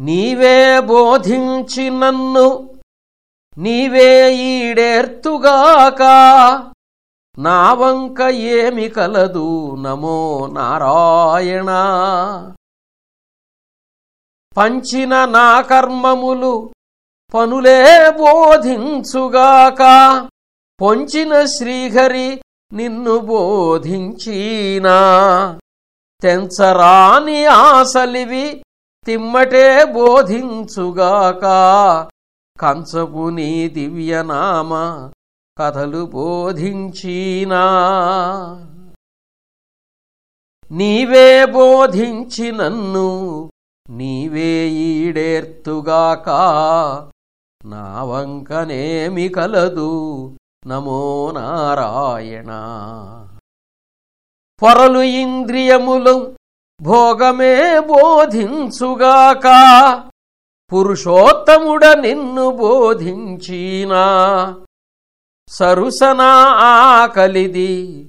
నీవే బోధించి నన్ను నీవే ఈడేర్తుగాక. నా వంక ఏమి కలదు నమో నారాయణ. పంచిన నా కర్మములు పనులే బోధించుగాక. పొంచిన శ్రీహరి నిన్ను బోధించీనా. తెంచరాని ఆసలివి తిమ్మటే బోధించుగాక. కంచపు నీ దివ్యనామ కథలు బోధించినా. నీవే బోధించి నన్ను నీవే ఈడేర్తుగాక. నా వంకనేమి కలదు నమో నారాయణ. పొరలు ఇంద్రియములు భోగమే బోధించుగాక పురుషోత్తముడ నిన్ను బోధించినా. సరుసనా ఆకలిది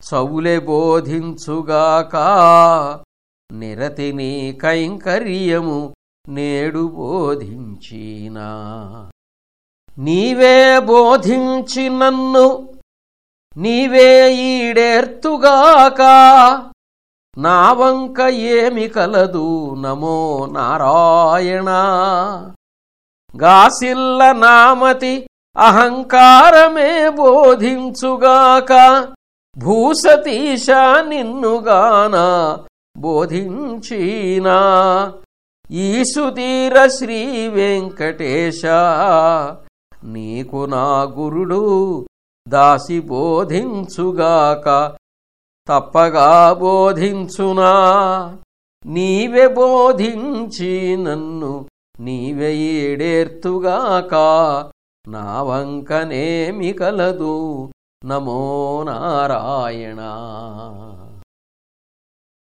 చౌలె బోధించుగాక నిరతిని కైంకర్యము నేడు బోధించినా. నీవే బోధించి నన్ను నీవే ఈడేర్తుగాక నా వంక ఏమి కలదు నమో నారాయణ. గాసిల్ల నామతి అహంకారమే బోధించుగాక భూసతీశ నిన్నుగాన బోధించీనా. ఈసుతీర శ్రీ వెంకటేశ నీకు నా గురుడు దాసి బోధించుగాక తప్పగా బోధించునా. నీవే బోధించి నన్ను నీవే ఏడేర్తుగాక. నా వంకనేమి కలదు నమో నారాయణ.